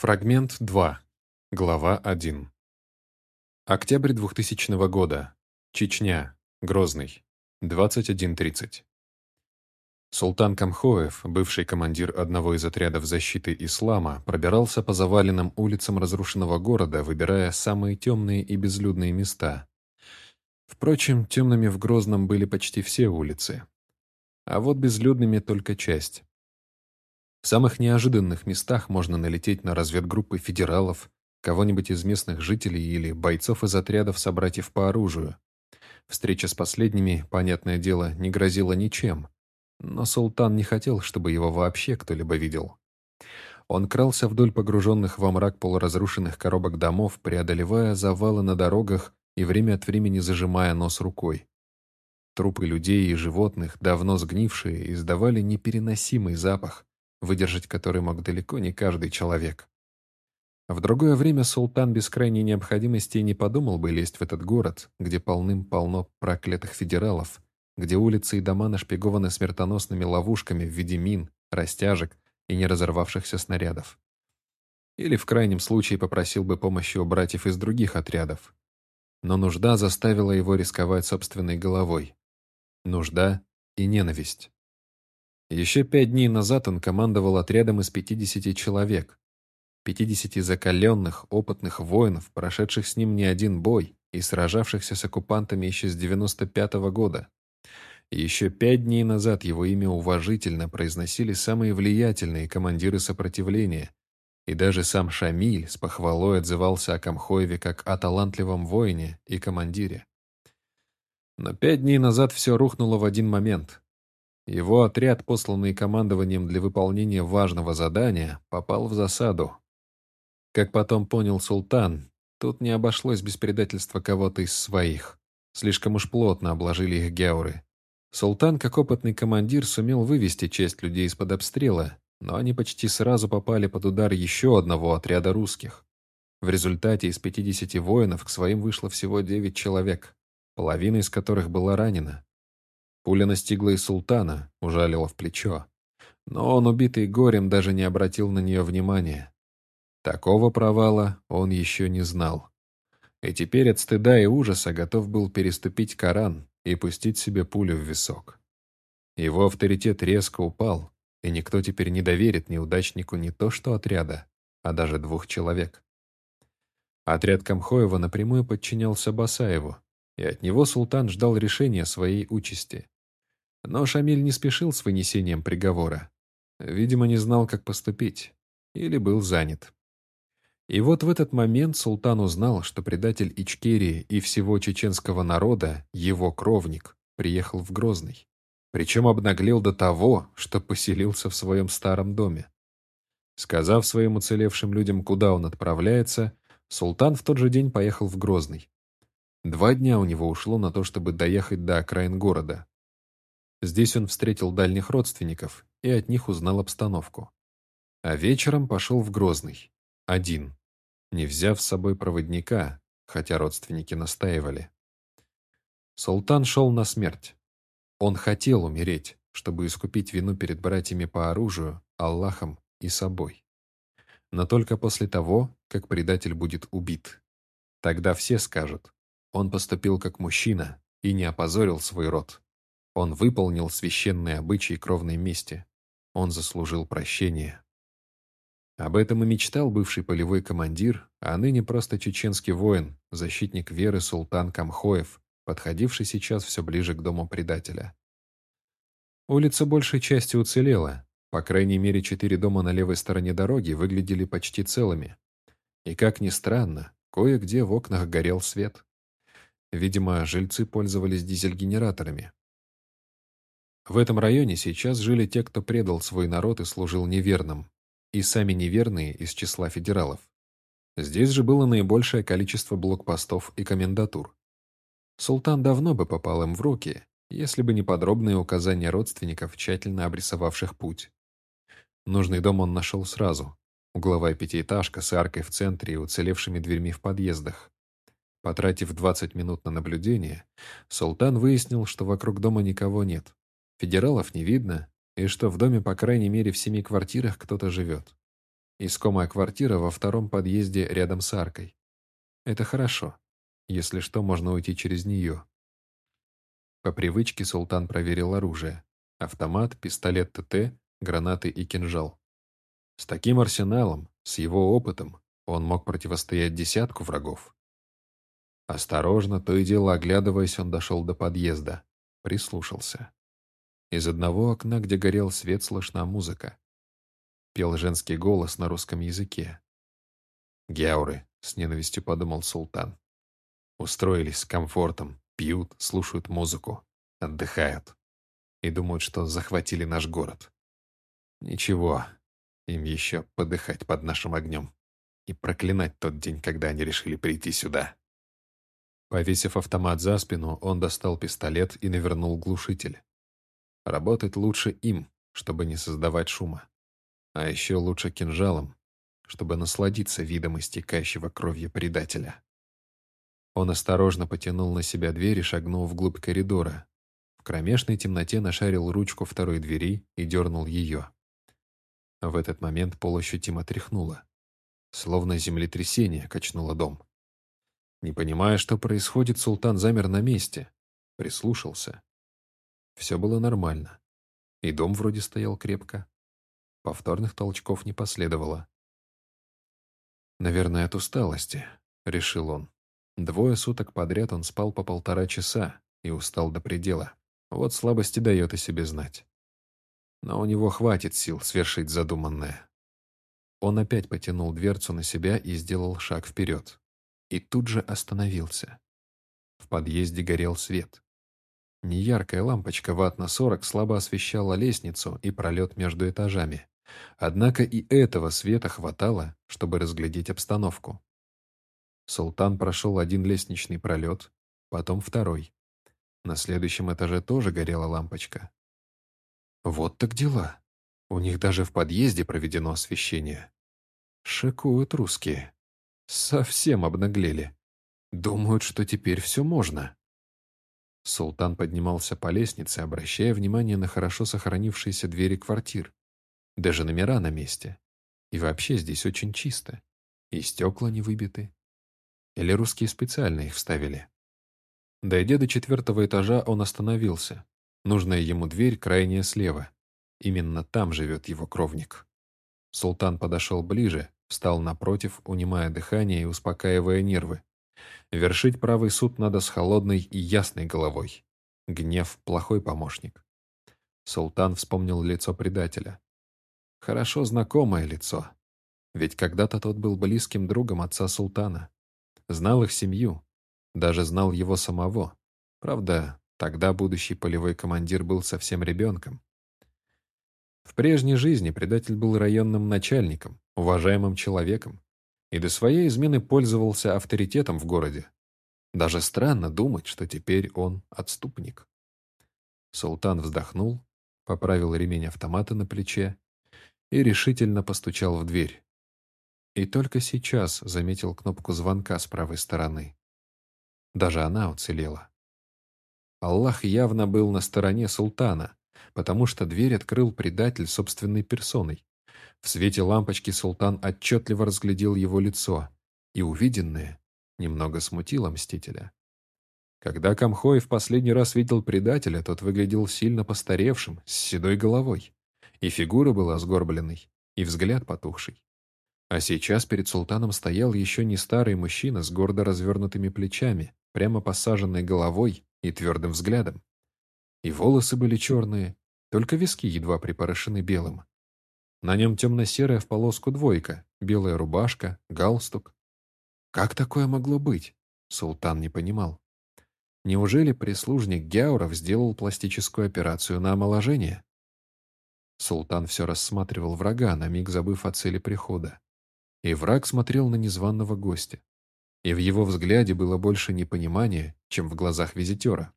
Фрагмент 2. Глава 1. Октябрь 2000 года. Чечня. Грозный. 21.30. Султан Камхоев, бывший командир одного из отрядов защиты ислама, пробирался по заваленным улицам разрушенного города, выбирая самые темные и безлюдные места. Впрочем, темными в Грозном были почти все улицы. А вот безлюдными только часть. В самых неожиданных местах можно налететь на разведгруппы федералов, кого-нибудь из местных жителей или бойцов из отрядов собратьев по оружию. Встреча с последними, понятное дело, не грозила ничем, но султан не хотел, чтобы его вообще кто-либо видел. Он крался вдоль погруженных во мрак полуразрушенных коробок домов, преодолевая завалы на дорогах и время от времени зажимая нос рукой. Трупы людей и животных, давно сгнившие, издавали непереносимый запах, выдержать который мог далеко не каждый человек. В другое время султан без крайней необходимости не подумал бы лезть в этот город, где полным-полно проклятых федералов, где улицы и дома нашпигованы смертоносными ловушками в виде мин, растяжек и неразорвавшихся снарядов. Или в крайнем случае попросил бы помощи у братьев из других отрядов. Но нужда заставила его рисковать собственной головой. Нужда и ненависть. Еще пять дней назад он командовал отрядом из 50 человек. 50 закаленных, опытных воинов, прошедших с ним не один бой и сражавшихся с оккупантами еще с 95 -го года. еще пять дней назад его имя уважительно произносили самые влиятельные командиры сопротивления, и даже сам Шамиль с похвалой отзывался о Камхоеве как о талантливом воине и командире. Но пять дней назад все рухнуло в один момент. Его отряд, посланный командованием для выполнения важного задания, попал в засаду. Как потом понял султан, тут не обошлось без предательства кого-то из своих. Слишком уж плотно обложили их геуры. Султан, как опытный командир, сумел вывести часть людей из-под обстрела, но они почти сразу попали под удар еще одного отряда русских. В результате из 50 воинов к своим вышло всего 9 человек, половина из которых была ранена. Пуля настигла и султана, ужалила в плечо. Но он, убитый горем, даже не обратил на нее внимания. Такого провала он еще не знал. И теперь от стыда и ужаса готов был переступить Коран и пустить себе пулю в висок. Его авторитет резко упал, и никто теперь не доверит неудачнику не то что отряда, а даже двух человек. Отряд Камхоева напрямую подчинялся Басаеву, и от него султан ждал решения своей участи. Но Шамиль не спешил с вынесением приговора. Видимо, не знал, как поступить. Или был занят. И вот в этот момент султан узнал, что предатель Ичкерии и всего чеченского народа, его кровник, приехал в Грозный. Причем обнаглел до того, что поселился в своем старом доме. Сказав своим уцелевшим людям, куда он отправляется, султан в тот же день поехал в Грозный. Два дня у него ушло на то, чтобы доехать до окраин города. Здесь он встретил дальних родственников и от них узнал обстановку. А вечером пошел в Грозный. Один. Не взяв с собой проводника, хотя родственники настаивали. Султан шел на смерть. Он хотел умереть, чтобы искупить вину перед братьями по оружию, Аллахом и собой. Но только после того, как предатель будет убит. Тогда все скажут, он поступил как мужчина и не опозорил свой род. Он выполнил священные обычаи кровной мести. Он заслужил прощение. Об этом и мечтал бывший полевой командир, а ныне просто чеченский воин, защитник веры султан Камхоев, подходивший сейчас все ближе к дому предателя. Улица большей части уцелела. По крайней мере, четыре дома на левой стороне дороги выглядели почти целыми. И, как ни странно, кое-где в окнах горел свет. Видимо, жильцы пользовались дизель-генераторами, в этом районе сейчас жили те, кто предал свой народ и служил неверным, и сами неверные из числа федералов. Здесь же было наибольшее количество блокпостов и комендатур. Султан давно бы попал им в руки, если бы не подробные указания родственников, тщательно обрисовавших путь. Нужный дом он нашел сразу. Угловая пятиэтажка с аркой в центре и уцелевшими дверьми в подъездах. Потратив 20 минут на наблюдение, Султан выяснил, что вокруг дома никого нет. Федералов не видно, и что в доме по крайней мере в семи квартирах кто-то живет. Искомая квартира во втором подъезде рядом с аркой. Это хорошо. Если что, можно уйти через нее. По привычке султан проверил оружие. Автомат, пистолет ТТ, гранаты и кинжал. С таким арсеналом, с его опытом, он мог противостоять десятку врагов. Осторожно, то и дело оглядываясь, он дошел до подъезда. Прислушался. Из одного окна, где горел свет, слышна музыка. Пел женский голос на русском языке. «Гяуры», — с ненавистью подумал султан. Устроились с комфортом, пьют, слушают музыку, отдыхают. И думают, что захватили наш город. Ничего, им еще подыхать под нашим огнем и проклинать тот день, когда они решили прийти сюда. Повесив автомат за спину, он достал пистолет и навернул глушитель. Работать лучше им, чтобы не создавать шума. А еще лучше кинжалом, чтобы насладиться видом истекающего кровью предателя. Он осторожно потянул на себя дверь и шагнул вглубь коридора. В кромешной темноте нашарил ручку второй двери и дернул ее. В этот момент пол ощутимо тряхнуло. Словно землетрясение качнуло дом. Не понимая, что происходит, султан замер на месте, прислушался. Все было нормально. И дом вроде стоял крепко. Повторных толчков не последовало. «Наверное, от усталости», — решил он. Двое суток подряд он спал по полтора часа и устал до предела. Вот слабости дает о себе знать. Но у него хватит сил свершить задуманное. Он опять потянул дверцу на себя и сделал шаг вперед. И тут же остановился. В подъезде горел свет. Неяркая лампочка ватт на 40 слабо освещала лестницу и пролет между этажами. Однако и этого света хватало, чтобы разглядеть обстановку. Султан прошел один лестничный пролет, потом второй. На следующем этаже тоже горела лампочка. Вот так дела. У них даже в подъезде проведено освещение. Шикуют русские. Совсем обнаглели. Думают, что теперь все можно. Султан поднимался по лестнице, обращая внимание на хорошо сохранившиеся двери квартир. Даже номера на месте. И вообще здесь очень чисто. И стекла не выбиты. Или русские специально их вставили. Дойдя до четвертого этажа, он остановился. Нужная ему дверь крайняя слева. Именно там живет его кровник. Султан подошел ближе, встал напротив, унимая дыхание и успокаивая нервы. Вершить правый суд надо с холодной и ясной головой. Гнев – плохой помощник. Султан вспомнил лицо предателя. Хорошо знакомое лицо. Ведь когда-то тот был близким другом отца султана. Знал их семью. Даже знал его самого. Правда, тогда будущий полевой командир был совсем ребенком. В прежней жизни предатель был районным начальником, уважаемым человеком, и до своей измены пользовался авторитетом в городе. Даже странно думать, что теперь он отступник. Султан вздохнул, поправил ремень автомата на плече и решительно постучал в дверь. И только сейчас заметил кнопку звонка с правой стороны. Даже она уцелела. Аллах явно был на стороне султана, потому что дверь открыл предатель собственной персоной. В свете лампочки султан отчетливо разглядел его лицо, и увиденное немного смутило мстителя. Когда Камхой в последний раз видел предателя, тот выглядел сильно постаревшим, с седой головой. И фигура была сгорбленной, и взгляд потухший. А сейчас перед султаном стоял еще не старый мужчина с гордо развернутыми плечами, прямо посаженной головой и твердым взглядом. И волосы были черные, только виски едва припорошены белым. На нем темно-серая в полоску двойка, белая рубашка, галстук. Как такое могло быть? Султан не понимал. Неужели прислужник Гяуров сделал пластическую операцию на омоложение? Султан все рассматривал врага, на миг забыв о цели прихода. И враг смотрел на незваного гостя. И в его взгляде было больше непонимания, чем в глазах визитера.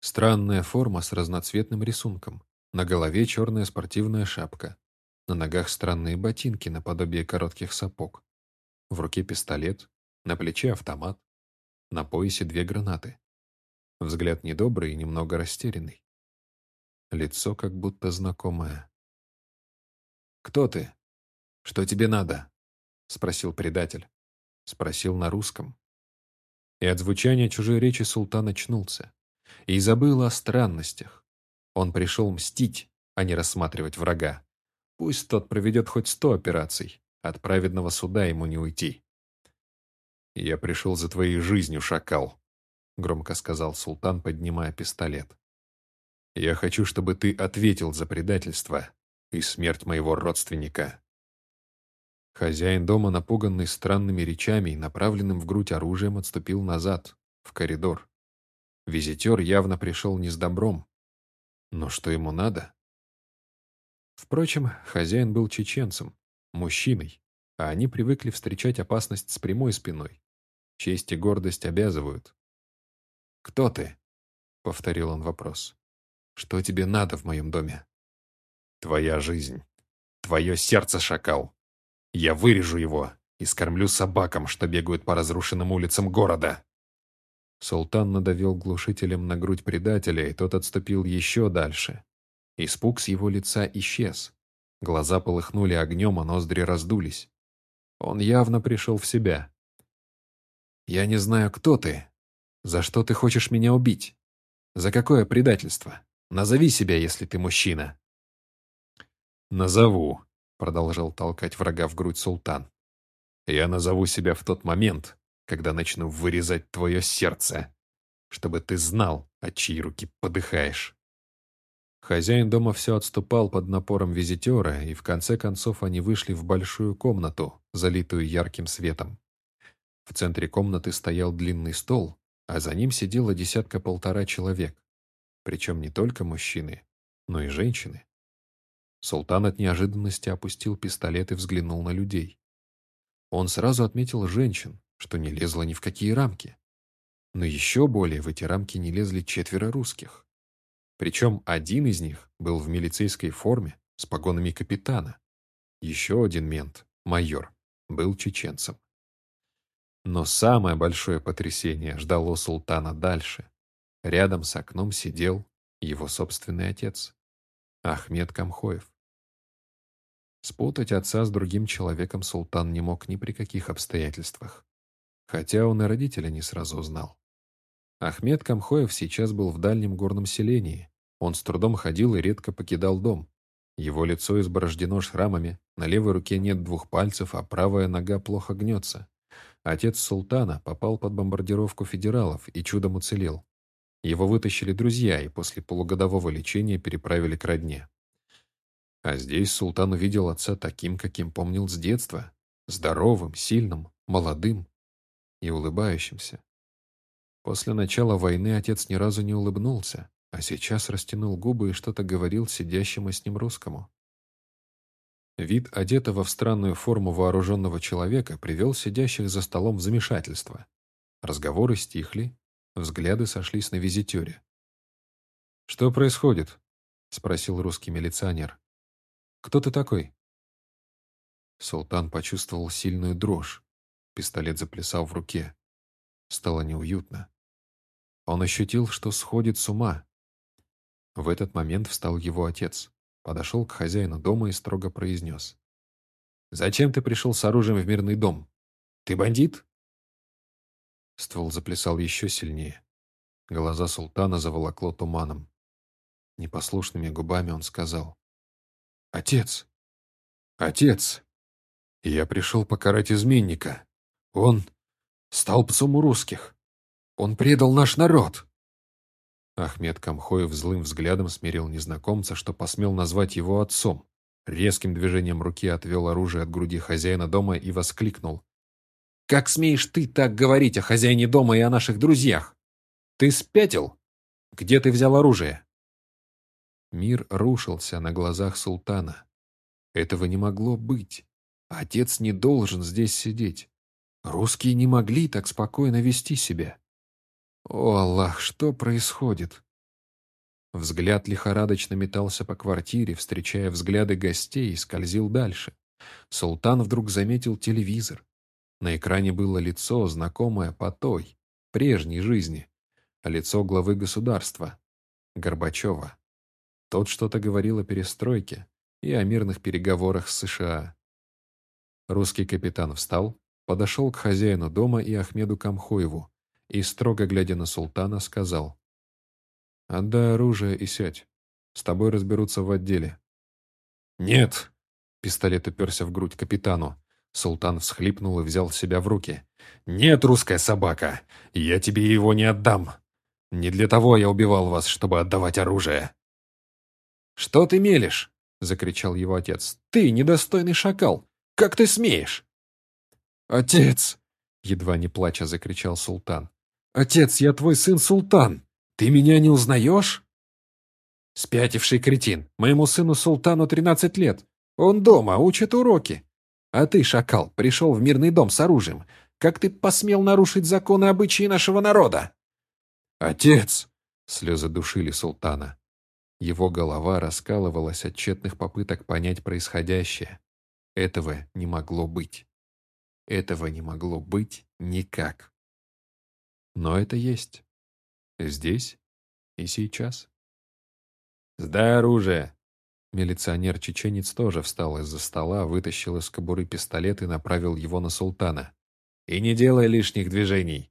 Странная форма с разноцветным рисунком. На голове черная спортивная шапка. На ногах странные ботинки наподобие коротких сапог. В руке пистолет, на плече автомат, на поясе две гранаты. Взгляд недобрый и немного растерянный. Лицо как будто знакомое. «Кто ты?» «Что тебе надо?» — спросил предатель. Спросил на русском. И от звучания чужой речи султан очнулся. И забыл о странностях. Он пришел мстить, а не рассматривать врага. Пусть тот проведет хоть сто операций, от праведного суда ему не уйти. «Я пришел за твоей жизнью, шакал», — громко сказал султан, поднимая пистолет. «Я хочу, чтобы ты ответил за предательство и смерть моего родственника». Хозяин дома, напуганный странными речами и направленным в грудь оружием, отступил назад, в коридор. Визитер явно пришел не с добром. Но что ему надо? Впрочем, хозяин был чеченцем, мужчиной, а они привыкли встречать опасность с прямой спиной. Честь и гордость обязывают. «Кто ты?» — повторил он вопрос. «Что тебе надо в моем доме?» «Твоя жизнь. Твое сердце, шакал. Я вырежу его и скормлю собакам, что бегают по разрушенным улицам города». Султан надавил глушителем на грудь предателя, и тот отступил еще дальше. Испуг с его лица исчез. Глаза полыхнули огнем, а ноздри раздулись. Он явно пришел в себя. «Я не знаю, кто ты. За что ты хочешь меня убить? За какое предательство? Назови себя, если ты мужчина». «Назову», — продолжал толкать врага в грудь султан. «Я назову себя в тот момент, когда начну вырезать твое сердце, чтобы ты знал, от чьей руки подыхаешь». Хозяин дома все отступал под напором визитера, и в конце концов они вышли в большую комнату, залитую ярким светом. В центре комнаты стоял длинный стол, а за ним сидело десятка-полтора человек. Причем не только мужчины, но и женщины. Султан от неожиданности опустил пистолет и взглянул на людей. Он сразу отметил женщин, что не лезло ни в какие рамки. Но еще более в эти рамки не лезли четверо русских. Причем один из них был в милицейской форме с погонами капитана. Еще один мент, майор, был чеченцем. Но самое большое потрясение ждало султана дальше. Рядом с окном сидел его собственный отец, Ахмед Камхоев. Спутать отца с другим человеком султан не мог ни при каких обстоятельствах, хотя он и родителя не сразу узнал. Ахмед Камхоев сейчас был в дальнем горном селении, он с трудом ходил и редко покидал дом. Его лицо изборождено шрамами, на левой руке нет двух пальцев, а правая нога плохо гнется. Отец султана попал под бомбардировку федералов и чудом уцелел. Его вытащили друзья и после полугодового лечения переправили к родне. А здесь султан увидел отца таким, каким помнил с детства. Здоровым, сильным, молодым и улыбающимся. После начала войны отец ни разу не улыбнулся, а сейчас растянул губы и что-то говорил сидящему с ним русскому. Вид одетого в странную форму вооруженного человека привел сидящих за столом в замешательство. Разговоры стихли, взгляды сошлись на визитере. «Что происходит?» — спросил русский милиционер. «Кто ты такой?» Султан почувствовал сильную дрожь. Пистолет заплясал в руке. Стало неуютно. Он ощутил, что сходит с ума, в этот момент встал его отец, подошел к хозяину дома и строго произнес. «Зачем ты пришел с оружием в мирный дом? Ты бандит?» Ствол заплясал еще сильнее. Глаза султана заволокло туманом. Непослушными губами он сказал. «Отец! Отец! Я пришел покарать изменника. Он стал псом у русских. Он предал наш народ!» Ахмед Камхоев злым взглядом смирил незнакомца, что посмел назвать его отцом. Резким движением руки отвел оружие от груди хозяина дома и воскликнул. «Как смеешь ты так говорить о хозяине дома и о наших друзьях? Ты спятил? Где ты взял оружие?» Мир рушился на глазах султана. Этого не могло быть. Отец не должен здесь сидеть. Русские не могли так спокойно вести себя. О, Аллах, что происходит? Взгляд лихорадочно метался по квартире, встречая взгляды гостей, и скользил дальше. Султан вдруг заметил телевизор. На экране было лицо, знакомое по той, прежней жизни, лицо главы государства, Горбачева. Тот что-то говорил о перестройке и о мирных переговорах с США. Русский капитан встал, подошел к хозяину дома и Ахмеду Камхоеву и, строго глядя на султана, сказал «Отдай оружие и сядь. С тобой разберутся в отделе». «Нет!» — пистолет уперся в грудь капитану. Султан всхлипнул и взял себя в руки. «Нет, русская собака! Я тебе его не отдам! Не для того я убивал вас, чтобы отдавать оружие!» «Что ты мелешь?» — закричал его отец. «Ты недостойный шакал! Как ты смеешь?» «Отец!» — едва не плача закричал султан. «Отец, я твой сын Султан! Ты меня не узнаешь?» «Спятивший кретин! Моему сыну Султану тринадцать лет! Он дома, учит уроки! А ты, шакал, пришел в мирный дом с оружием! Как ты посмел нарушить законы и обычаи нашего народа?» «Отец!» — слезы душили султана. Его голова раскалывалась от тщетных попыток понять происходящее. Этого не могло быть. Этого не могло быть никак. Но это есть. Здесь и сейчас. «Сдай оружие!» Милиционер-чеченец тоже встал из-за стола, вытащил из кобуры пистолет и направил его на султана. «И не делай лишних движений!»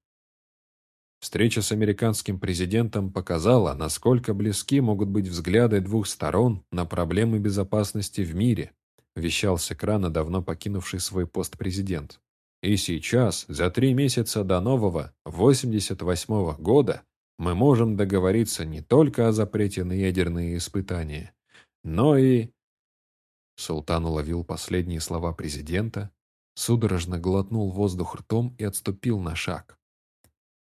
Встреча с американским президентом показала, насколько близки могут быть взгляды двух сторон на проблемы безопасности в мире, вещал с экрана давно покинувший свой пост президент. И сейчас, за три месяца до нового, 88-го года, мы можем договориться не только о запрете на ядерные испытания, но и... Султан уловил последние слова президента, судорожно глотнул воздух ртом и отступил на шаг.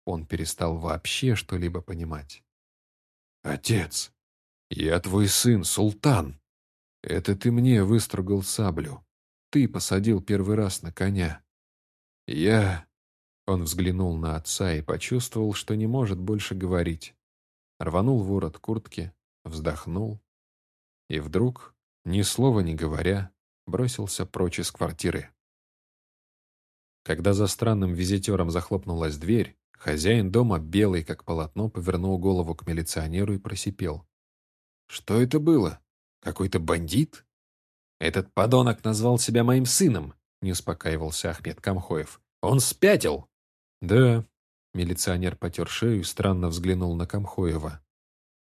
Он перестал вообще что-либо понимать. «Отец, я твой сын, Султан. Это ты мне выстругал саблю. Ты посадил первый раз на коня. Я...» Он взглянул на отца и почувствовал, что не может больше говорить. Рванул ворот куртки, вздохнул. И вдруг, ни слова не говоря, бросился прочь из квартиры. Когда за странным визитером захлопнулась дверь, Хозяин дома, белый как полотно, повернул голову к милиционеру и просипел. «Что это было? Какой-то бандит?» «Этот подонок назвал себя моим сыном», — не успокаивался Ахмед Камхоев. «Он спятил!» «Да», — милиционер потер шею и странно взглянул на Камхоева.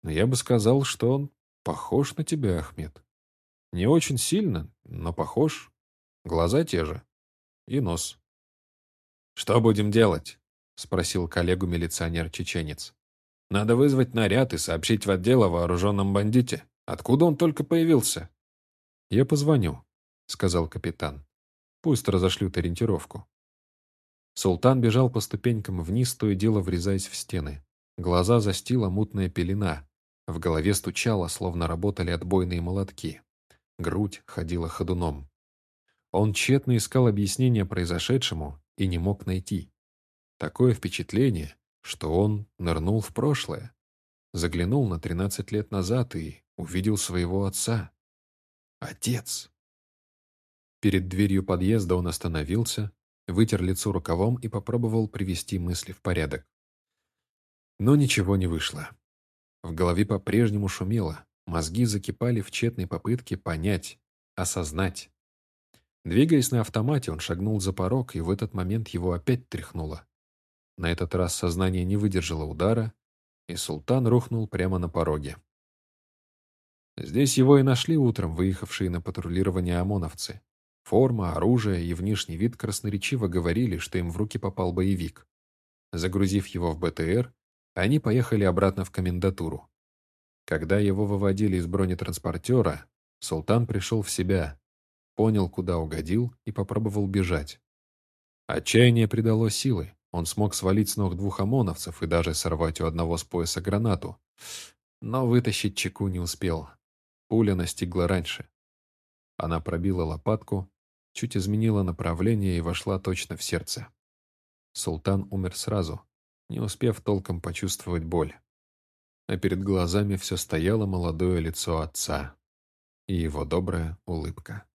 «Но я бы сказал, что он похож на тебя, Ахмед. Не очень сильно, но похож. Глаза те же. И нос». «Что будем делать?» — спросил коллегу-милиционер-чеченец. «Надо вызвать наряд и сообщить в отдел о вооруженном бандите. Откуда он только появился?» «Я позвоню», — сказал капитан. «Пусть разошлют ориентировку». Султан бежал по ступенькам вниз, то и дело врезаясь в стены. Глаза застила мутная пелена. В голове стучало, словно работали отбойные молотки. Грудь ходила ходуном. Он тщетно искал объяснение произошедшему и не мог найти. Такое впечатление, что он нырнул в прошлое, заглянул на 13 лет назад и увидел своего отца. Отец! Перед дверью подъезда он остановился, вытер лицо рукавом и попробовал привести мысли в порядок. Но ничего не вышло. В голове по-прежнему шумело, мозги закипали в тщетной попытке понять, осознать. Двигаясь на автомате, он шагнул за порог, и в этот момент его опять тряхнуло. На этот раз сознание не выдержало удара, и султан рухнул прямо на пороге. Здесь его и нашли утром выехавшие на патрулирование ОМОНовцы. Форма, оружие и внешний вид красноречиво говорили, что им в руки попал боевик. Загрузив его в БТР, они поехали обратно в комендатуру. Когда его выводили из бронетранспортера, султан пришел в себя, понял, куда угодил и попробовал бежать. Отчаяние придало силы. Он смог свалить с ног двух ОМОНовцев и даже сорвать у одного с пояса гранату. Но вытащить чеку не успел. Пуля настигла раньше. Она пробила лопатку, чуть изменила направление и вошла точно в сердце. Султан умер сразу, не успев толком почувствовать боль. А перед глазами все стояло молодое лицо отца и его добрая улыбка.